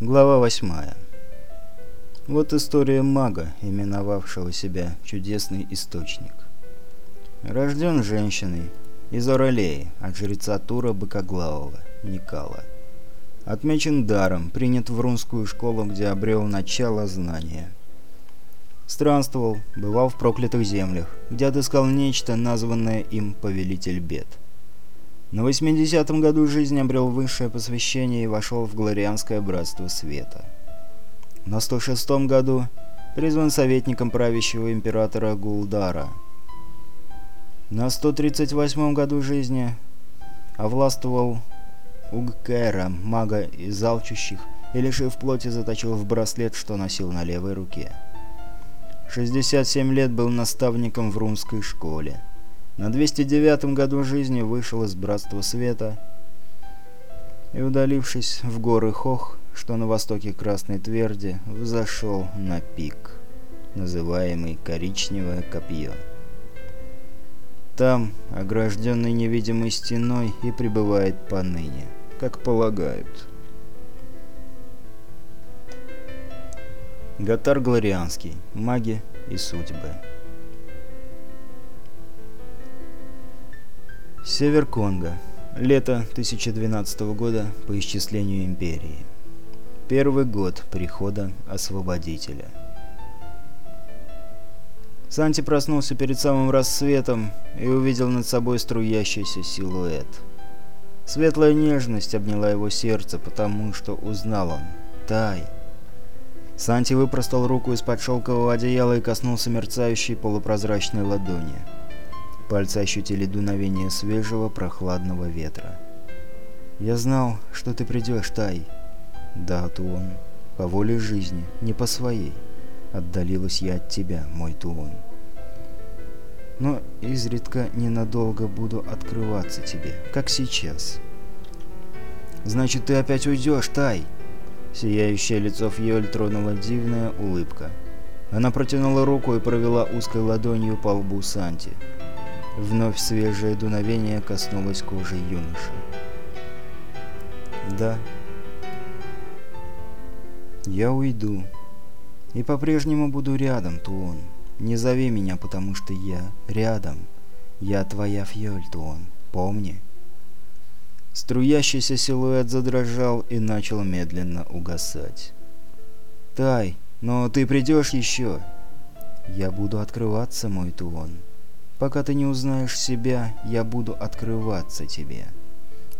Глава восьмая. Вот история мага, именовавшего себя «Чудесный источник». Рожден женщиной из Оралеи от жреца Тура Быкоглавого, Никала. Отмечен даром, принят в рунскую школу, где обрел начало знания. Странствовал, бывал в проклятых землях, где отыскал нечто, названное им «Повелитель бед». На 80-м году жизни обрел высшее посвящение и вошел в Глорианское Братство Света. На 106-м году призван советником правящего императора Гулдара. На 138-м году жизни овластвовал Угкера, мага из алчущих, и лишив плоти заточил в браслет, что носил на левой руке. 67 лет был наставником в румской школе. На 209 году жизни вышел из Братства Света и, удалившись в горы Хох, что на востоке Красной Тверди, взошел на пик, называемый Коричневое Копье. Там, огражденный невидимой стеной, и пребывает поныне, как полагают. Гатар Глорианский. Маги и судьбы. Север Конго. Лето 1012 года по исчислению Империи. Первый год прихода Освободителя. Санти проснулся перед самым рассветом и увидел над собой струящийся силуэт. Светлая нежность обняла его сердце, потому что узнал он. Тай. Санти выпростал руку из-под шелкового одеяла и коснулся мерцающей полупрозрачной ладони. Пальцы ощутили дуновение свежего, прохладного ветра. «Я знал, что ты придешь, Тай». «Да, Туон. По воле жизни, не по своей. Отдалилась я от тебя, мой Туон. Но изредка ненадолго буду открываться тебе, как сейчас». «Значит, ты опять уйдешь, Тай?» Сияющее лицо Фьёль тронула дивная улыбка. Она протянула руку и провела узкой ладонью по лбу Санти. Вновь свежее дуновение коснулось кожи юноши. «Да. Я уйду. И по-прежнему буду рядом, Туон. Не зови меня, потому что я рядом. Я твоя Фьёль, Туон. Помни». Струящийся силуэт задрожал и начал медленно угасать. «Тай, но ты придешь еще?» «Я буду открываться, мой Туон». Пока ты не узнаешь себя, я буду открываться тебе.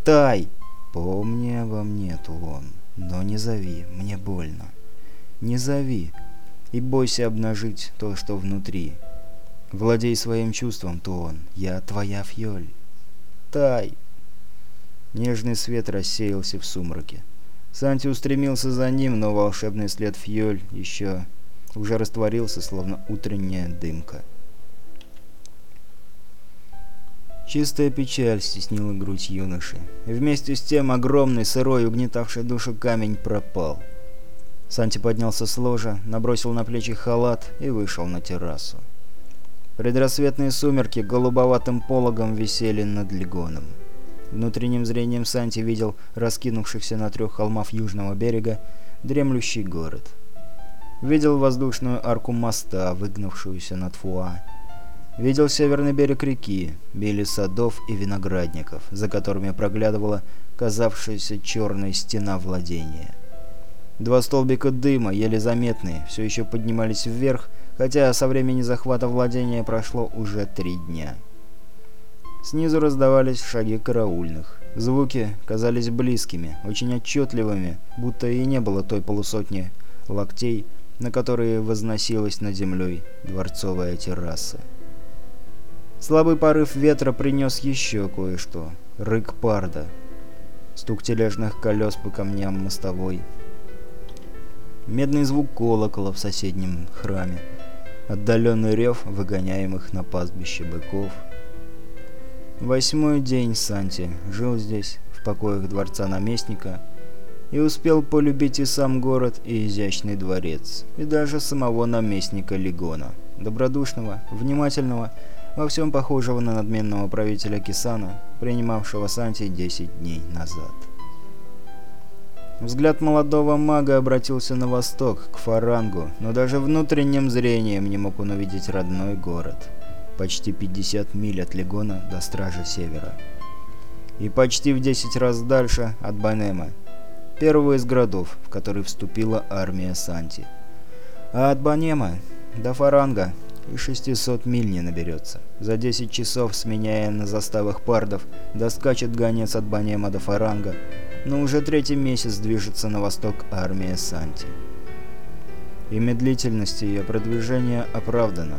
Тай! Помни обо мне, Тулон, но не зови, мне больно. Не зови и бойся обнажить то, что внутри. Владей своим чувством, Туон, я твоя Фьоль. Тай! Нежный свет рассеялся в сумраке. Санти устремился за ним, но волшебный след Фьоль еще уже растворился, словно утренняя дымка. Чистая печаль стеснила грудь юноши. И вместе с тем огромный, сырой, угнетавший душу камень пропал. Санти поднялся с ложа, набросил на плечи халат и вышел на террасу. Предрассветные сумерки голубоватым пологом висели над Легоном. Внутренним зрением Санти видел раскинувшихся на трех холмах южного берега дремлющий город. Видел воздушную арку моста, выгнавшуюся над Фуа, Видел северный берег реки, били садов и виноградников, за которыми проглядывала казавшаяся черная стена владения. Два столбика дыма, еле заметные, все еще поднимались вверх, хотя со времени захвата владения прошло уже три дня. Снизу раздавались шаги караульных. Звуки казались близкими, очень отчетливыми, будто и не было той полусотни локтей, на которые возносилась над землей дворцовая терраса. Слабый порыв ветра принес еще кое-что. Рык парда. Стук тележных колес по камням мостовой. Медный звук колокола в соседнем храме. Отдаленный рев выгоняемых на пастбище быков. Восьмой день Санти жил здесь, в покоях дворца наместника, и успел полюбить и сам город, и изящный дворец, и даже самого наместника Легона, добродушного, внимательного, во всем похожего на надменного правителя Кисана, принимавшего Санти 10 дней назад. Взгляд молодого мага обратился на восток, к Фарангу, но даже внутренним зрением не мог он увидеть родной город. Почти 50 миль от Легона до Стражи Севера. И почти в 10 раз дальше от Банема, первого из городов, в который вступила армия Санти. А от Банема до Фаранга и 600 миль не наберется. За 10 часов, сменяя на заставах пардов, доскачет гонец от Банема до Фаранга, но уже третий месяц движется на восток армия Санти. И медлительность ее продвижения оправдана.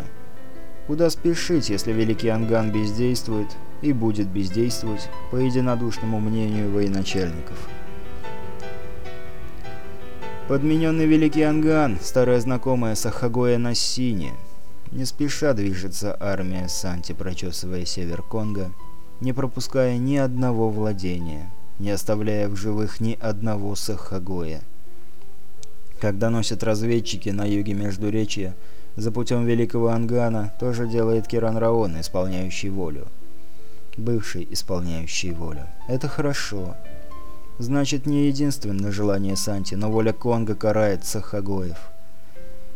Куда спешить, если Великий Анган бездействует и будет бездействовать, по единодушному мнению военачальников? Подмененный Великий Анган, старая знакомая Сахагоя Нассини. Не спеша движется армия Санти, прочесывая север Конго, не пропуская ни одного владения, не оставляя в живых ни одного Сахагоя. Как доносят разведчики на юге Междуречья, за путем Великого Ангана тоже делает Киран Раон, исполняющий волю. Бывший исполняющий волю. Это хорошо. Значит, не единственное желание Санти, но воля Конга карает Сахагоев.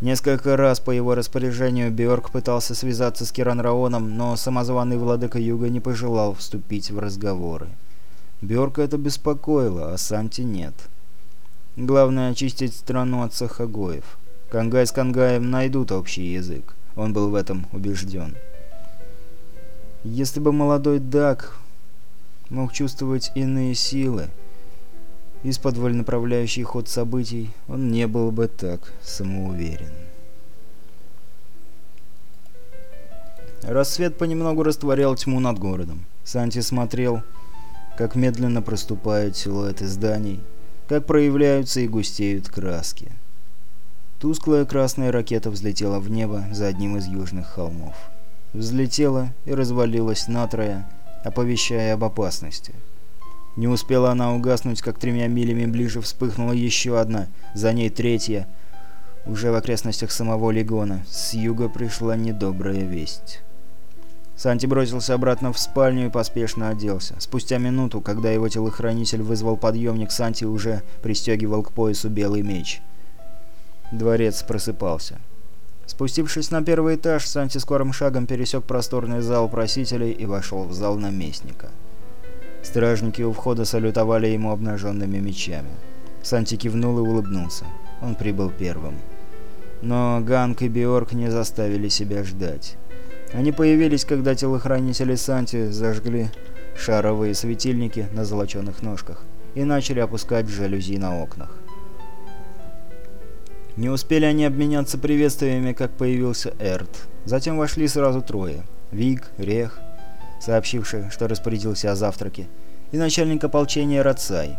Несколько раз по его распоряжению Бьорк пытался связаться с Киранраоном, но самозваный владыка Юга не пожелал вступить в разговоры. Бьорка это беспокоило, а Санти нет. Главное очистить страну от Сахагоев. Кангай с Кангаем найдут общий язык. Он был в этом убежден. Если бы молодой Дак мог чувствовать иные силы, из-под направляющий ход событий, он не был бы так самоуверен. Рассвет понемногу растворял тьму над городом. Санти смотрел, как медленно проступают силуэты зданий, как проявляются и густеют краски. Тусклая красная ракета взлетела в небо за одним из южных холмов. Взлетела и развалилась натрое, оповещая об опасности. Не успела она угаснуть, как тремя милями ближе вспыхнула еще одна, за ней третья. Уже в окрестностях самого Легона с юга пришла недобрая весть. Санти бросился обратно в спальню и поспешно оделся. Спустя минуту, когда его телохранитель вызвал подъемник, Санти уже пристегивал к поясу белый меч. Дворец просыпался. Спустившись на первый этаж, Санти скорым шагом пересек просторный зал просителей и вошел в зал наместника. Стражники у входа салютовали ему обнаженными мечами. Санти кивнул и улыбнулся. Он прибыл первым. Но Ганг и Биорг не заставили себя ждать. Они появились, когда телохранители Санти зажгли шаровые светильники на золоченых ножках и начали опускать жалюзи на окнах. Не успели они обменяться приветствиями, как появился Эрт. Затем вошли сразу трое. Вик, Рех, сообщивший, что распорядился о завтраке, и начальник ополчения Рацай,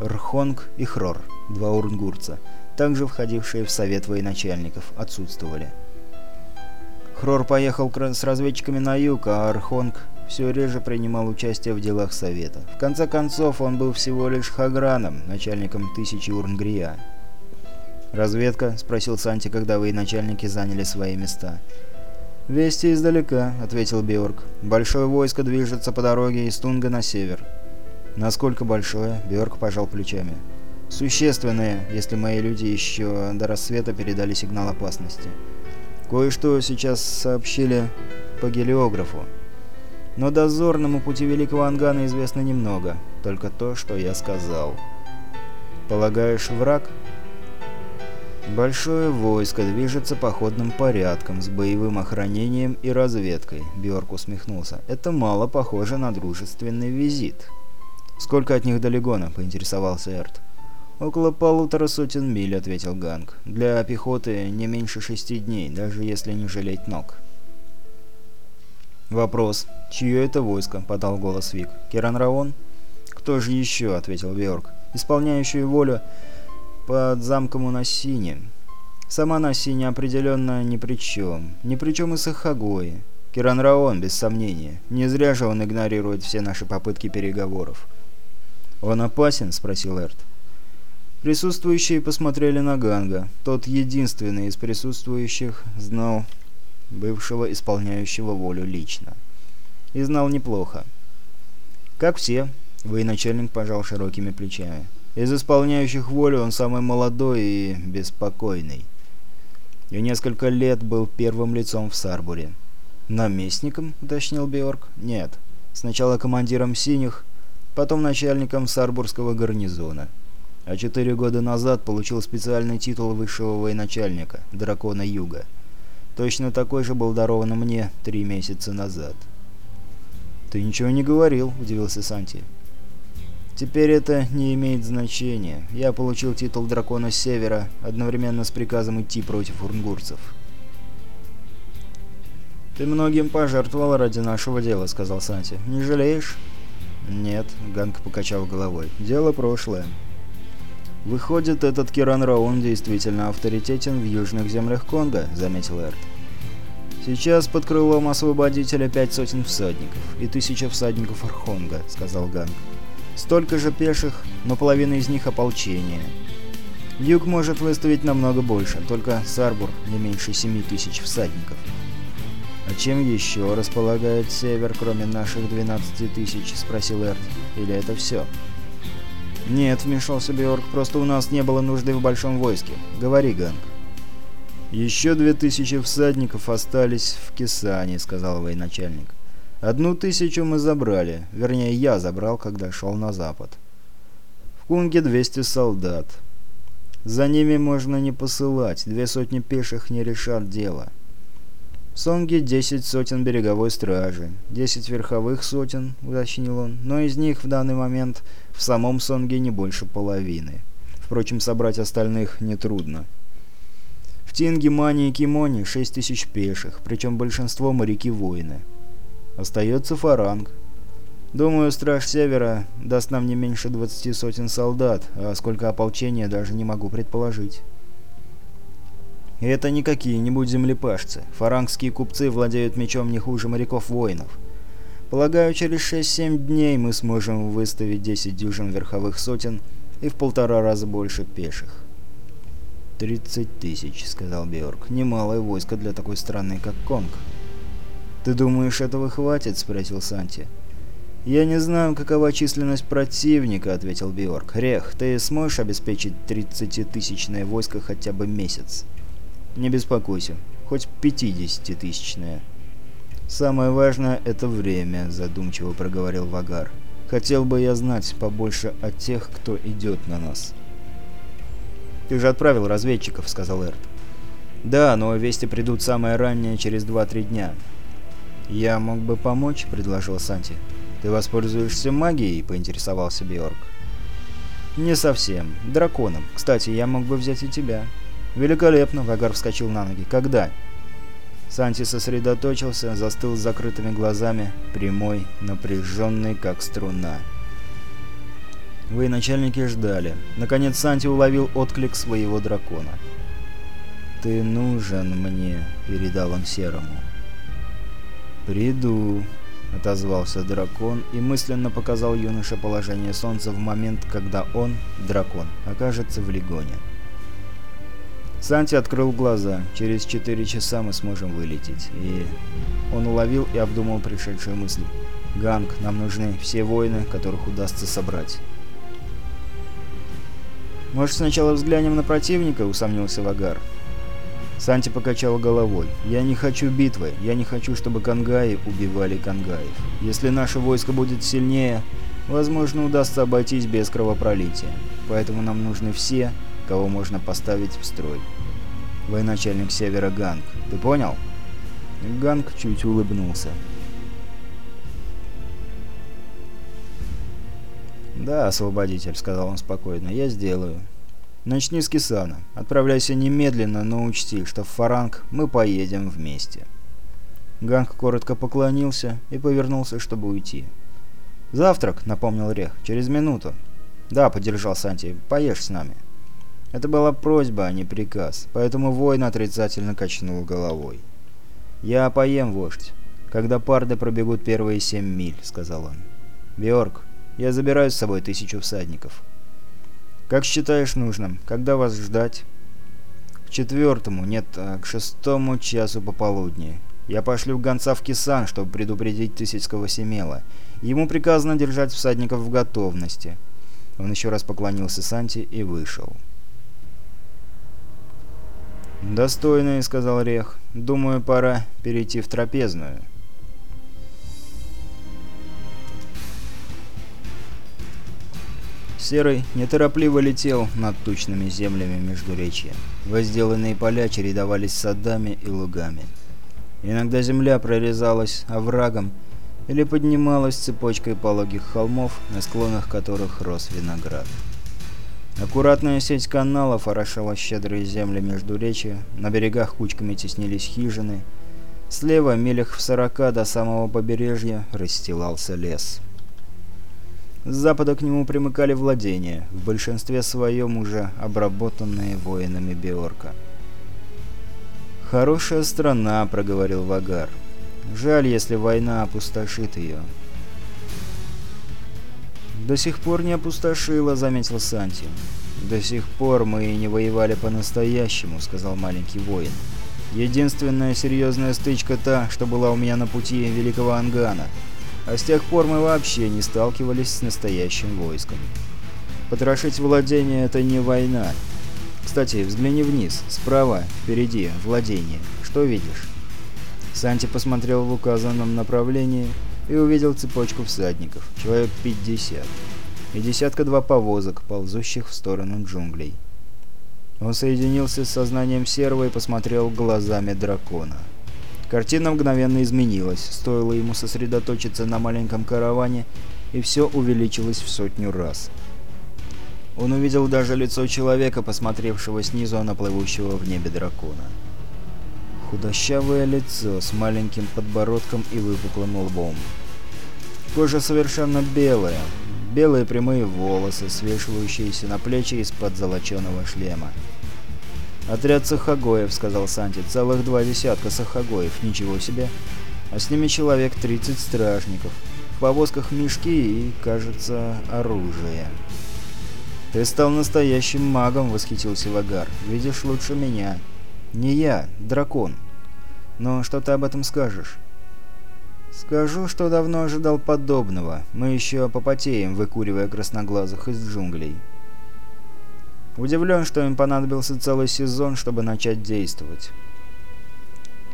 Рхонг и Хрор, два урнгурца, также входившие в совет военачальников, отсутствовали. Хрор поехал с разведчиками на юг, а Архонг все реже принимал участие в делах Совета. В конце концов, он был всего лишь Хаграном, начальником тысячи Урнгрия. «Разведка?» — спросил Санти, когда военачальники заняли свои места. «Вести издалека», — ответил Беорг. «Большое войско движется по дороге из Тунга на север». «Насколько большое?» — Беорг пожал плечами. «Существенное, если мои люди еще до рассвета передали сигнал опасности. Кое-что сейчас сообщили по гелиографу. Но дозорному пути Великого Ангана известно немного, только то, что я сказал. Полагаешь, враг?» Большое войско движется походным порядком, с боевым охранением и разведкой. Бьорк усмехнулся. Это мало похоже на дружественный визит. «Сколько от них до Легона?» — поинтересовался Эрт. «Около полутора сотен миль», — ответил Ганг. «Для пехоты не меньше шести дней, даже если не жалеть ног». «Вопрос. Чье это войско?» — подал голос Вик. «Керан Раон?» «Кто же еще?» — ответил Бьорк. «Исполняющий волю под замком у Нассини. Сама Нассини определенно ни при чем. Ни при чем и Сахагои. Киран Раон, без сомнения. Не зря же он игнорирует все наши попытки переговоров. «Он опасен?» — спросил Эрт. Присутствующие посмотрели на Ганга. Тот единственный из присутствующих знал бывшего исполняющего волю лично. И знал неплохо. «Как все», — военачальник пожал широкими плечами. Из исполняющих волю он самый молодой и беспокойный. И несколько лет был первым лицом в Сарбуре. «Наместником?» — уточнил Беорг. «Нет. Сначала командиром «Синих», потом начальником Сарбурского гарнизона. А четыре года назад получил специальный титул высшего военачальника — Дракона Юга. Точно такой же был дарован мне три месяца назад». «Ты ничего не говорил», — удивился Санти. «Теперь это не имеет значения. Я получил титул Дракона Севера одновременно с приказом идти против урнгурцев». «Ты многим пожертвовал ради нашего дела», — сказал Санти. «Не жалеешь?» «Нет», — Ганг покачал головой. «Дело прошлое». «Выходит, этот Киран Раун действительно авторитетен в южных землях Конго», — заметил Эрт. «Сейчас под крылом освободителя пять сотен всадников и тысяча всадников Архонга», — сказал Ганг. «Столько же пеших, но половина из них ополчение. Юг может выставить намного больше, только Сарбур не меньше семи тысяч всадников». «А чем еще располагает Север, кроме наших 12 тысяч?» — спросил Эрт. «Или это все?» «Нет», — вмешался Бьорк, — «просто у нас не было нужды в большом войске. Говори, Ганг». «Еще две тысячи всадников остались в Кисане», — сказал военачальник. «Одну тысячу мы забрали, вернее, я забрал, когда шел на запад. В Кунге 200 солдат. За ними можно не посылать, две сотни пеших не решат дело». Сонги 10 сотен береговой стражи, 10 верховых сотен, уточнил он, но из них в данный момент в самом Сонге не больше половины. Впрочем, собрать остальных нетрудно. В Тинге, Мане и Кимоне 6 тысяч пеших, причем большинство моряки-воины. Остается Фаранг. Думаю, Страж Севера даст нам не меньше 20 сотен солдат, а сколько ополчения даже не могу предположить. И это не какие-нибудь землепашцы. Фарангские купцы владеют мечом не хуже моряков-воинов. Полагаю, через 6-7 дней мы сможем выставить 10 дюжин верховых сотен и в полтора раза больше пеших. «Тридцать тысяч», — сказал Беорг. «Немалое войско для такой страны, как Конг». «Ты думаешь, этого хватит?» — спросил Санти. «Я не знаю, какова численность противника», — ответил Беорг. «Рех, ты сможешь обеспечить тридцатитысячное войско хотя бы месяц?» Не беспокойся, хоть пятидесятитысячная. «Самое важное — это время», — задумчиво проговорил Вагар. «Хотел бы я знать побольше о тех, кто идет на нас». «Ты же отправил разведчиков», — сказал Эрт. «Да, но вести придут самое раннее, через два-три дня». «Я мог бы помочь», — предложил Санти. «Ты воспользуешься магией?» — поинтересовался Биорг. «Не совсем. Драконом. Кстати, я мог бы взять и тебя». «Великолепно!» — Вагар вскочил на ноги. «Когда?» Санти сосредоточился, застыл с закрытыми глазами, прямой, напряженный, как струна. Вы, начальники, ждали. Наконец Санти уловил отклик своего дракона. «Ты нужен мне», — передал он Серому. «Приду», — отозвался дракон и мысленно показал юноше положение солнца в момент, когда он, дракон, окажется в Легоне. Санти открыл глаза. Через четыре часа мы сможем вылететь. И он уловил и обдумал пришедшие мысли. «Ганг, нам нужны все воины, которых удастся собрать». «Может, сначала взглянем на противника?» — усомнился Вагар. Санти покачал головой. «Я не хочу битвы. Я не хочу, чтобы кангаи убивали кангаев. Если наше войско будет сильнее, возможно, удастся обойтись без кровопролития. Поэтому нам нужны все, кого можно поставить в строй. Военачальник Севера Ганг. Ты понял? Ганг чуть улыбнулся. «Да, освободитель», — сказал он спокойно, — «я сделаю». «Начни с Кисана. Отправляйся немедленно, но учти, что в Фаранг мы поедем вместе». Ганг коротко поклонился и повернулся, чтобы уйти. «Завтрак», — напомнил Рех, — «через минуту». «Да», — поддержал Санти, — «поешь с нами». Это была просьба, а не приказ, поэтому воин отрицательно качнул головой. «Я поем, вождь, когда парды пробегут первые семь миль», — сказал он. «Беорг, я забираю с собой тысячу всадников». «Как считаешь нужным? Когда вас ждать?» «К четвертому, нет, а к шестому часу пополудни. Я пошлю гонца в Кисан, чтобы предупредить Тысяцкого Семела. Ему приказано держать всадников в готовности. Он еще раз поклонился Санти и вышел. «Достойные», — сказал Рех. «Думаю, пора перейти в трапезную». Серый неторопливо летел над тучными землями Междуречья. Возделанные поля чередовались садами и лугами. Иногда земля прорезалась оврагом или поднималась цепочкой пологих холмов, на склонах которых рос виноград. Аккуратная сеть каналов орошала щедрые земли Междуречья, на берегах кучками теснились хижины, слева, милях в сорока до самого побережья, расстилался лес. С запада к нему примыкали владения, в большинстве своем уже обработанные воинами Биорка. «Хорошая страна», — проговорил Вагар. «Жаль, если война опустошит ее». «До сих пор не опустошила», — заметил Санти. «До сих пор мы и не воевали по-настоящему», — сказал маленький воин. «Единственная серьезная стычка та, что была у меня на пути Великого Ангана. А с тех пор мы вообще не сталкивались с настоящим войском. Потрошить владение — это не война. Кстати, взгляни вниз, справа, впереди, владение. Что видишь?» Санти посмотрел в указанном направлении и увидел цепочку всадников, человек 50, и десятка-два повозок, ползущих в сторону джунглей. Он соединился с сознанием серого и посмотрел глазами дракона. Картина мгновенно изменилась, стоило ему сосредоточиться на маленьком караване, и все увеличилось в сотню раз. Он увидел даже лицо человека, посмотревшего снизу на плывущего в небе дракона. Худощавое лицо с маленьким подбородком и выпуклым лбом. Кожа совершенно белая, белые прямые волосы, свешивающиеся на плечи из-под золоченого шлема. «Отряд сахагоев», — сказал Санти. «Целых два десятка сахагоев. Ничего себе. А с ними человек 30 стражников. В повозках мешки и, кажется, оружие». «Ты стал настоящим магом», — восхитился Вагар. «Видишь лучше меня». «Не я, дракон. Но что ты об этом скажешь?» «Скажу, что давно ожидал подобного. Мы еще попотеем, выкуривая красноглазых из джунглей». Удивлен, что им понадобился целый сезон, чтобы начать действовать.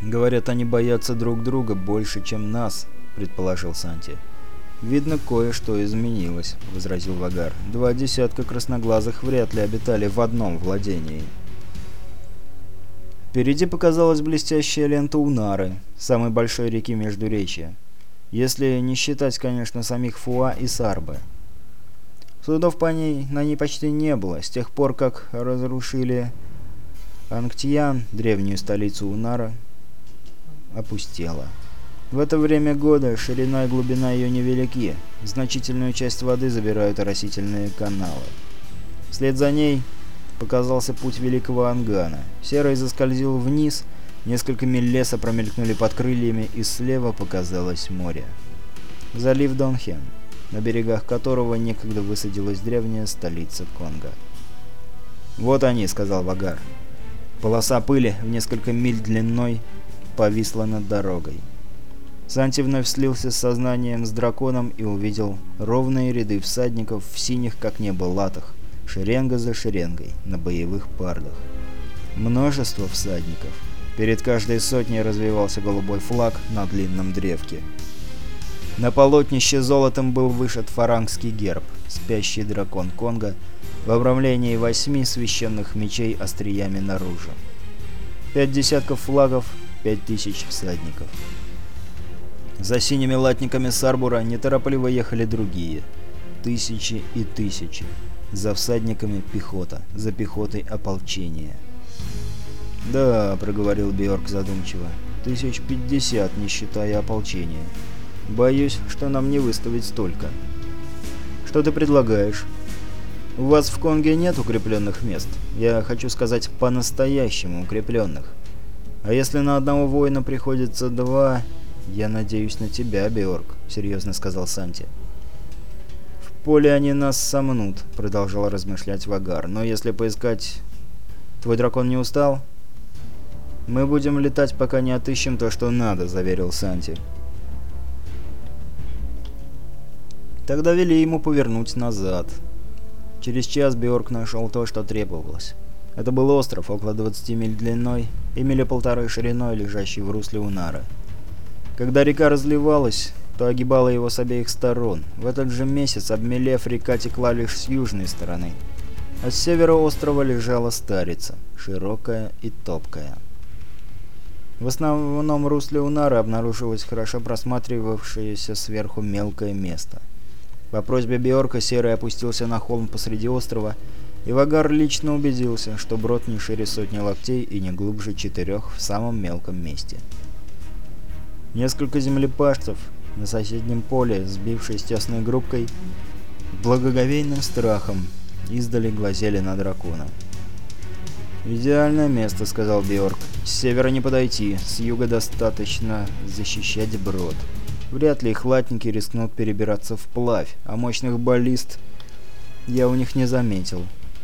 «Говорят, они боятся друг друга больше, чем нас», — предположил Санти. «Видно, кое-что изменилось», — возразил Вагар. «Два десятка красноглазых вряд ли обитали в одном владении». Впереди показалась блестящая лента Унары, самой большой реки Междуречья. Если не считать, конечно, самих Фуа и Сарбы. Судов по ней на ней почти не было, с тех пор, как разрушили Ангтиян, древнюю столицу Унара, опустела. В это время года ширина и глубина ее невелики, значительную часть воды забирают оросительные каналы. Вслед за ней показался путь Великого Ангана. Серый заскользил вниз, несколько миль леса промелькнули под крыльями, и слева показалось море. Залив Донхен на берегах которого некогда высадилась древняя столица Конго. «Вот они», — сказал Вагар. Полоса пыли в несколько миль длиной повисла над дорогой. Санти вновь слился с сознанием с драконом и увидел ровные ряды всадников в синих, как небо, латах, шеренга за шеренгой, на боевых пардах. Множество всадников. Перед каждой сотней развивался голубой флаг на длинном древке. На полотнище золотом был вышит фарангский герб, спящий дракон Конга, в обрамлении восьми священных мечей остриями наружу. Пять десятков флагов, пять тысяч всадников. За синими латниками Сарбура неторопливо ехали другие. Тысячи и тысячи. За всадниками пехота, за пехотой ополчение. «Да», — проговорил Бьорк задумчиво, — «тысяч пятьдесят, не считая ополчения». Боюсь, что нам не выставить столько. Что ты предлагаешь? У вас в Конге нет укрепленных мест. Я хочу сказать, по-настоящему укрепленных. А если на одного воина приходится два... Я надеюсь на тебя, Биорг, серьезно сказал Санти. В поле они нас сомнут, продолжал размышлять Вагар. Но если поискать... Твой дракон не устал? Мы будем летать, пока не отыщем то, что надо, заверил Санти. Тогда вели ему повернуть назад. Через час Бьорк нашел то, что требовалось. Это был остров, около 20 миль длиной и мили полторы шириной, лежащий в русле Унара. Когда река разливалась, то огибала его с обеих сторон. В этот же месяц, обмелев, река текла лишь с южной стороны. А с севера острова лежала Старица, широкая и топкая. В основном русле Унара обнаружилось хорошо просматривавшееся сверху мелкое место. По просьбе Бьорка Серый опустился на холм посреди острова, и Вагар лично убедился, что брод не шире сотни локтей и не глубже четырех в самом мелком месте. Несколько землепашцев на соседнем поле, сбившись тесной группкой, благоговейным страхом издали глазели на дракона. «Идеальное место», — сказал Бьорк. «С севера не подойти, с юга достаточно защищать брод. Вряд ли их латники рискнут перебираться вплавь, а мощных баллист я у них не заметил.